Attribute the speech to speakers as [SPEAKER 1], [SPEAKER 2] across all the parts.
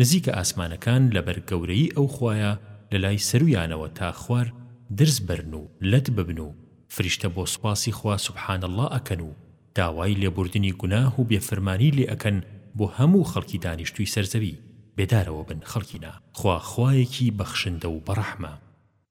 [SPEAKER 1] نزیکە ئاسمانەکان لەبەر گەورەیی ئەو خوایە لەلای سەرویانەوە تا خوار درز بەرن و لەت ببن و فریشتە بۆ سوپاسی خوا سبحان اللە ئەکەن و داوای لێبوردنی گوناه و بێ فرمانی لێ ئەکەن بۆ هەموو خەڵکی دانیشتوی سەرزەوی بێدارەوە بن خەڵکینە خوا خوایەکی بەخشندە و بەڕەحمە.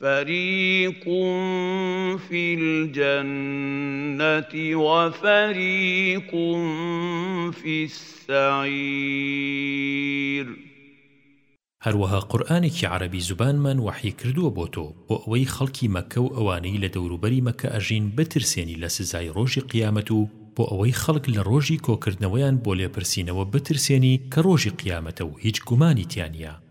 [SPEAKER 1] فریق فی الجنة و
[SPEAKER 2] فریق فی السعیر.
[SPEAKER 1] هەروەها قورئانێکی عەرەبی زوبانمان وەحی کردووە بۆ تۆ، بۆ ئەوەی خەڵکی مەککە و ئەوانەی لە دەوروبەری مەککە ئەژین بترسێنی لە سزای ڕۆژی قیامەت و بۆ ئەوەی خەڵک لە ڕۆژی کۆکردنەوەیان بۆ لێپرسینەوە بترسێنی کە ڕۆژی قیامەتە و هیچ گومانی تیا نیە.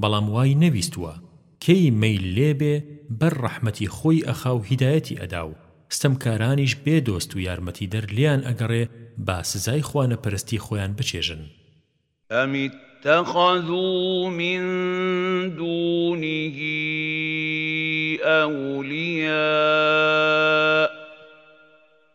[SPEAKER 1] بەڵام وای نەویستووە کەی مەیل لێ بێ بەر ڕەحمەتی خۆی ئەخا و هیدایەتی ئەدا و ستەمکارانیش بێ دۆست و یارمەتیدەر لێیان ئەگەڕێ با سزای خوانەپەرستی خۆیان بچێژن.
[SPEAKER 2] ئەم
[SPEAKER 3] اتخذوا من دونه
[SPEAKER 2] اولیاء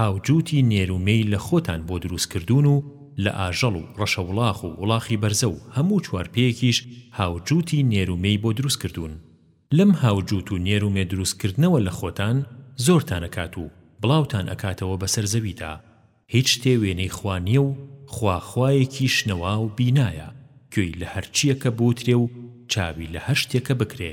[SPEAKER 2] هاوجووتی نێرو مێی لە خۆتان بۆ دروست کردوون و لە ئاژەڵ و ڕەشەوڵاخ و وڵاخی بەرزە و هەموو چوارپێیەکیش هاوجووتی نێرو مێی بۆ دروست کردوون لەم هاوجووت و نێرو مێ دروست کردنەوە لە خۆتان زۆرتان ئەکات و بڵاوتان ئەکاتەوە بەسەر زەویدا هیچ شتێ وێنەی خوا نیە و خوا خوایەکی شنەوا و بینایە گوێی لە هەرچیەکە بوترێ و چاوی لە هەر شتێکە بکرێ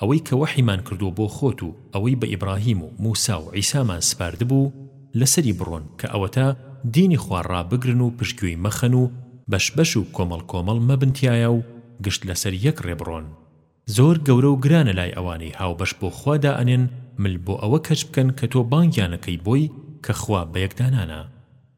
[SPEAKER 2] ئەوەی کە وەحیمان کردووە بۆ خۆت و ئەوەی بە ئیبراهیم و موسا و عیسامان سپاردبوو لەسەری بڕۆن کە ئەوەتا دینی خوا ڕابگرن و پشتگوێی مەخەن و بەش بەش و کۆمەڵ کۆمەڵ مەبن تیایا و گشت لەسەر یەک ڕێ بڕۆن زۆر گەورە و گرانە لای ئەوانەی هاوبەش بۆ خوا دائەنێن مل بۆ ئەوە کەچ بکەن کە تۆ بانگیان ئەکەی بۆی کە خوا
[SPEAKER 1] بەیەکدانانە.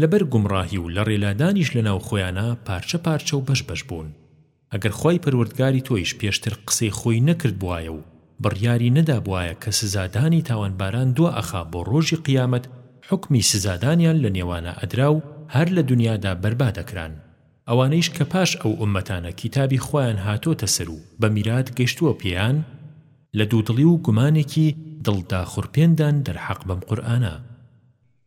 [SPEAKER 1] لەبەر گومڕاهی و لەڕێلادانیش لەناو خۆیانا پارچە پارچە و بەش بەش بوون ئەگەر خوای پەروەردگاری تۆیش پێشتر قسەی خۆی نەکردبوایە و بڕیاری نەدابوایە کە سزادانی تاوانباران دوا ئەخا بۆ ڕۆژی قیامەت حوکمی سزادانیان لە نێوانا ئەدرا و هەر لە دونیادا بەربا دەکران ئەوانەیش کە پاش ئەو ئوممەتانە کیتابی خوایان هاتۆتە سەر و بە میرات گەشتووە پێیان لە دوودڵی و گومانێکی دڵ داخورپێندان دەرحەق بەم قورئانە.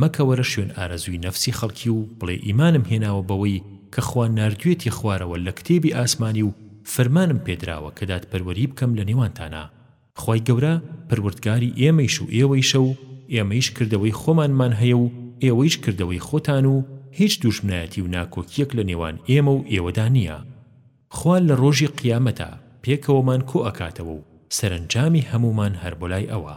[SPEAKER 1] مەکەوەرە شوێن ئارەزووی نەفسی خەڵکی و بڵێ ئیمانم هێناوە بەوەی کە خوا ناردویەتی خوارەوە لە کتێبی ئاسمانی و فرمانم پێدراوە کە دادپەروەری بکەم لە نێوانتانا خوای گەورە پەروردگاری ئێمەیش و ئێوەیشە و ئێمەیش کردەوەی خۆمانمان هەیە و ئێوەیش کردەوەی خۆتان و هیچ دوژمنایەتی و ناکۆکیەک لە نێوان ئێمە و ئێوەدا نیە خوا لە ڕۆژی قیامەتا پێکەوەمان کۆئەکاتەوە و سەرەنجامی هەموومان هەر
[SPEAKER 2] بۆ لای ئەوە.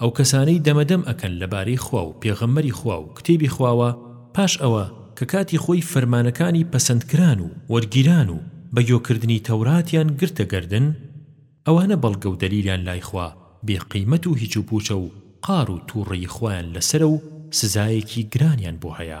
[SPEAKER 1] ئەو کەسانەی دەمە دەم ئەکەن لە بارەی خوا و پێغەمبەری خوا و کتێبی خواوە پاش ئەوە کە کاتی خۆی فەرمانەکانی پەسەند کران و وەرگیران و بە گۆ کردنی تەوراتیان گرتە گەردن ئەوانە بەڵگە و دەلیلیان لای خوا بێ قیمەت و هیچ و پوچە و قار و توڕەیی خوایان لەسەرە و سزایەکی گرانیان بۆ هەیە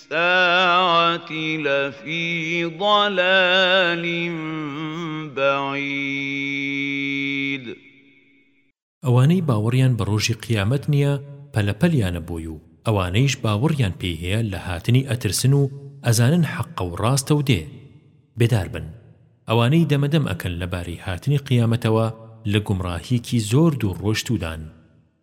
[SPEAKER 2] السَّاعَةِ لَفِي ضَلَالٍ بَعِیدٍ
[SPEAKER 1] ئەوانەی باوەڕیان بە ڕۆژی قیامەت نیە پەلە پەلیانە بۆی و ئەوانەیش باوەڕیان پێی هەیە لە هاتنی ئەترسن و ئەزانن حەقە و ڕاستە و دێ بێدار بن ئەوانەی دەمە دەم ئەکەن لەبارەی هاتنی قیامەتەوە لە گومڕاهیەکی زۆر
[SPEAKER 2] دوور ڕۆشتوودان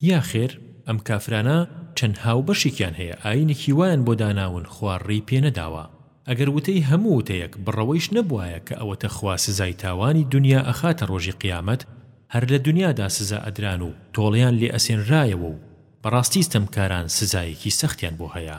[SPEAKER 1] یا خێر ئەم کافرانە چەند هاوبەشێکیان هەیە ئاینێکی وایان بۆ داناون خوا ڕێی پێ نەداوە ئەگەر وتەی هەموو وتەیەک بڕەوەیش نەبوایە کە ئەوەتە خوا سزای تاوانی دونیا ئەخاتە ڕۆژی قیامەت هەر لە دونیادا سزا ئەدران و تۆڵەیان لێ ئەسێنرایەوە و بەڕاستی ستەمکاران سزایەکی سەختیان بۆ هەیە.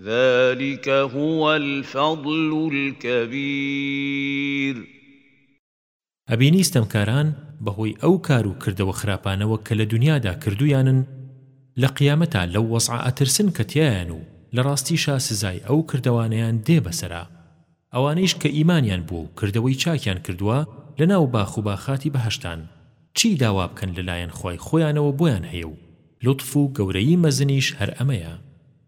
[SPEAKER 2] ذلک هو الفضل الکبیر.
[SPEAKER 1] ئەبینی ستەمکاران بەهۆی ئەو کار و کردەوە خراپانەوە کە لە دونیادا کردویانن لە قیامەتا لەو وەزعە ئەترسن کە تیایان و لە ڕاستیشا سزای ئەو کردەوانەیان دێ بەسەرا ئەوانەیش کە ئیمانیان بووە و کردەوەی چاکیان کردوە لە ناو باخ و باخاتی بەهەشتان چی داوا بکەن لەلایەن خوای خۆیانەوە بۆیان هەیە و لوتف و گەورەیی مەزنیش هەر ئەمەیە.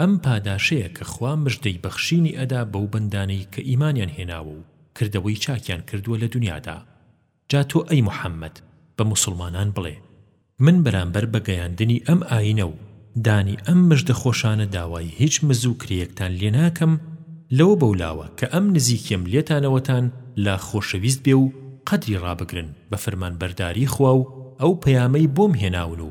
[SPEAKER 1] ئەم پاداشەیە کە خوا مژدەی بەخشینی ئەدا بەو بەندانەی کە ئیمانیان هێناوە و کردەوەی چاکیان کردووە لە دونیادا جا تۆ ئەی موحەممەد بە موسڵمانان بڵێ من بەرامبەر بە گەیاندنی ئەم ئایینە و دانی ئەم مژدە خۆشانە داوای هیچ مز و کرێیەکتان لێ ناکەم لەوە بەولاوە کە ئەم نزیکیەم لێتانەوەتان لا خۆشەویست بێ و
[SPEAKER 2] قەدری ڕابگرن بە فەرمانبەرداری خوا و ئەو پەیامەی بۆم هێناون و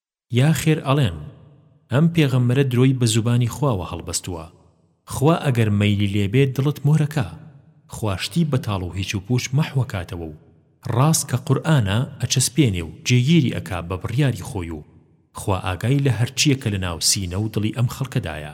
[SPEAKER 2] یا خێر ئەڵێم، ئەم پێغەمبەرە درۆی بە زوبانی خواوە هەڵبەستووە، خوا ئەگەر مەیلی لێ بێ دڵت مۆرەکا، خوا شتی بەتاڵ و هیچ و پووچ مەحوەکاتەوە و ڕاست کە قورئانە ئەچەسپێنێ و جێگیری ئەکا بە بڕیاری خۆی و خوا ئاگای لە هەرچییە کە لە ناو سینە و دڵی ئەم خەڵکەدایە.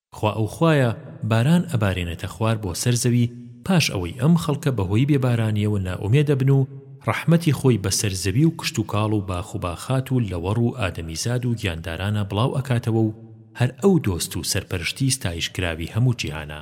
[SPEAKER 2] خوا ئەو خوایە باران ئەبارێنێتە خوار بۆ سەر زەوی پاش ئەوەی ئەم خەڵکە بەهۆی بێبارانیەوە نائومێد ئەبن و ڕەحمەتی خۆی بەسەر زەوی و کشتوکاڵ و باخ و باخات و لەوەڕ و ئادەمیزاد و گیاندارانە بڵاو ئەکاتەوە و هەر ئەو دۆست و سەرپەرشتی ستایشکراوی هەموو جیهانە.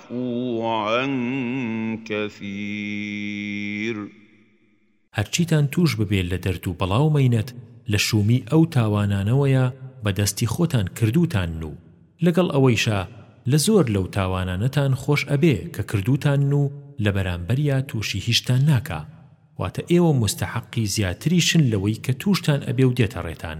[SPEAKER 4] يعفوا عن كثير.
[SPEAKER 2] هەرچیتان تووش ببێ لە دەرد و بەڵا و مەینەت لە شوومی ئەو تاوانانەوەیە بە دەستی خۆتان کردووتانن و لەگەڵ ئەوەیشا لە زۆر لەو تاوانانەتان خۆش ئەبێ کە کردووتانن و لە بەرامبەریا تووشی هیچتان ناکا واتە ئێوە موستەحەقی زیاتریشن لەوەی کە تووشتان ئەبێ و دێتە ڕێتان.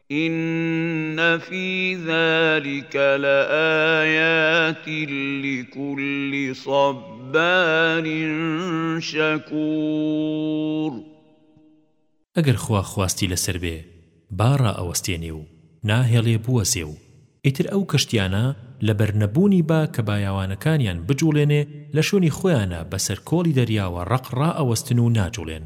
[SPEAKER 2] ان فی ذلک لآیات لکل صبار شکور.
[SPEAKER 1] ئەگەر خوا خواستی لەسەر بێ با ڕائەوەستێنێ و ناهێڵێ بوەزێ و ئیتر ئەو کەشتیانە لەبەر نەبوونی با کە بایاوانەکانیان بجوڵێنێ لە شوێنی خۆیانا بەسەر کۆڵی دەریاوە ڕەق ڕائەوەستن و ناجوڵێن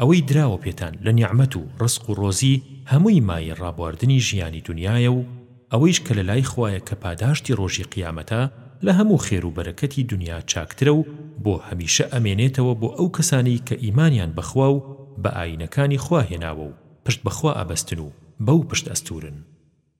[SPEAKER 1] ئەوەی دراوە پێتان لە نیعمەت و ڕزق و ڕۆزی هەمووی مایەی ڕابواردنی ژیانی دونیایە و ئەوەیش کە لەلای خوایە کە پاداشتی ڕۆژی قیامەتە لە هەموو خێر و بەرەکەتی دونیا چاکترە و بۆ هەمیشە ئەمێنێتەوە بۆ ئەو کەسانەی کە ئیمانیان بە خوا و بە ئایینەکانی خوا هێناوە و پشت بە خوا ئەبەستن و بەو پشت
[SPEAKER 2] ئەستوورن.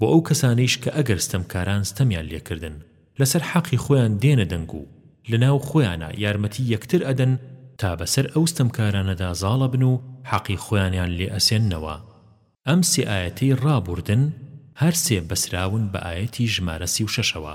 [SPEAKER 1] بۆ ئەو کەسانەیش کە ئەگەر ستەمکاران ستەمیان لێکردن لەسەر حەقی خۆیان دێنە دەنگ و لەناو خۆیانا یارمەتی یەکتر ئەدەن تا بەسەر ئەو ستەمکارانەدا زاڵ ئەبن و حەقی خۆیانیان لێ ئەسێننەوە ئەم سێ ئایەتەی ڕابووردن هەر سێ بەسراون بە ئایەتی ژمارە سی و شەشەوە.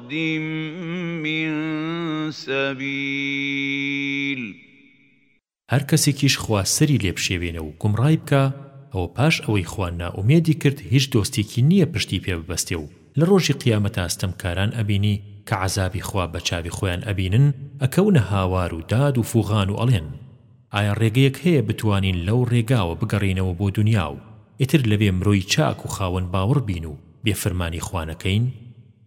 [SPEAKER 2] وَصَدٍّ مِّن سَبِیلٍ.
[SPEAKER 1] هەر کەسێکیش خوا سەری لێ بشێوێنێ و گومڕای بکا ئەوە پاش ئەوەی خوا نائومێدی کرد هیچ دۆستێکی نییە پشتی پێ ببەستێ و لە ڕۆژی قیامەتا ستەمکاران ئەبینی کە عەزابی خوا بە چاوی خۆیان ئەبینن ئەکەونە هاوار و داد و فوغان و ئەڵێن ئایا ڕێگەیەک هەیە بتوانین لەو ڕێگاوە بگەڕێینەوە بۆ دونیا و ئیتر لەوێ مرۆی چاک و خاوەن باوڕ بین و
[SPEAKER 2] بێ فرمانی خوا نەکەین؟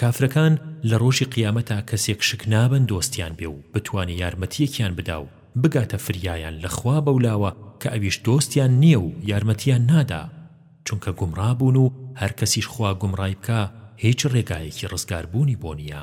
[SPEAKER 1] کافرەکان لە ڕۆژی قیامەتا کەسێک شک نابەن دۆستیان بێ و بتوانێ یارمەتیەکیان بدا و بگاتە فریایان لە خوا بەولاوە کە ئەویش دۆستیان نیە و یارمەتیان نادا چونکە گومڕا بوون و هەرکەسیش خوا گومڕای بکا هیچ ڕێگایەکی
[SPEAKER 5] ڕزگار بوونی بۆ نیە.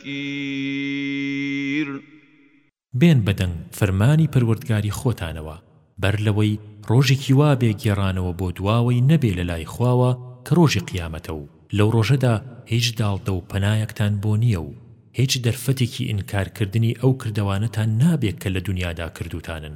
[SPEAKER 5] التکبیر.
[SPEAKER 2] بێن بە دەنگ فرمانی پەروەردگاری خۆتانەوە بەر لەوەی ڕۆژێکی وا بێ گێڕانەوە بۆ دواوەی نەبێ لە لای خواوە کە ڕۆژی قیامەتە و لەو ڕۆژەدا هیچ داڵدە و پەنایەکتان بۆ نییە و هیچ دەرفەتێکی ئینکار کردنی ئەو کردەوانەتان نابێ کە لە دونیادا کردووتانن.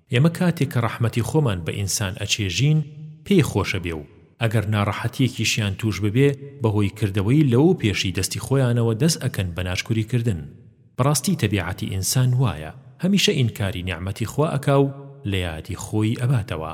[SPEAKER 2] ئێمە کاتێک کە ڕەحمەتی خۆمان بە ئینسان ئەچێژین پێی خۆشە بێ و ئەگەر ناڕەحەتیەکیشیان توش ببێ بەهۆی کردەوەی لەوەو پێشی دەستی خۆیانەوە دەس ئەکەن بە ناشکوری کردن بەڕاستی تەبیعەتی ئینسان وایە هەمیشە ئینکاری نیعمەتی خوا ئەکا و لە یادی خۆی ئەباتەوە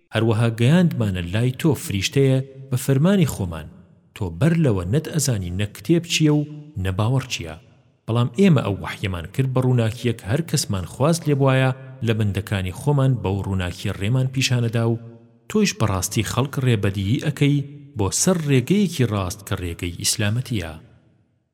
[SPEAKER 1] هەروەها گەیاندمانە لای تۆ فریشتەیە بە فەرمانی خۆمان تۆ بەر لەوە نەت ئەزانی نە کتێب چیە و نە باوەڕ چیە بەڵام ئێمە ئەو وەحیەمان کرد بە ڕووناکییە کە هەر کەسمان خواست لێبوایە لە بەندەکانی خۆمان بەو ڕووناکیە ڕێمان پیشانەدا و تۆیش بەڕاستی خەڵک ڕێبەدیی ئەکەی بۆ سەر ڕێگەیەکی ڕاست کە ڕێگەی ئیسلامەتیە.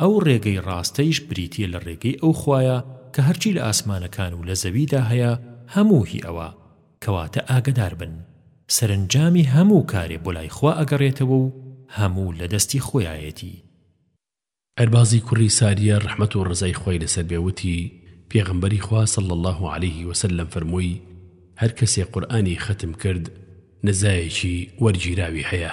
[SPEAKER 1] ئەو ڕێگەی ڕاستەیش بریتییە لە ڕێگەی ئەو خوایە کە هەرچی لە ئاسمانەکان و لە زەویدا هەیە هەموو هی ئەوە، کەواتە ئاگەداربن، سەرنجامی هەموو کارێ بۆ لای خوا ئەگەڕێتەوە و هەموو لە دەستی خۆیایەتی.
[SPEAKER 6] ئەربازی کوڕی ساریە ڕەحمەت و ڕەزای خوای لەسەر بێ وتی، پێغەمبەری خوا صلی اللە علیه وسلم فەرمووی، هەر کەسێ قورئانی خەتم کرد نزایەکی وەرگیراوی هەیە،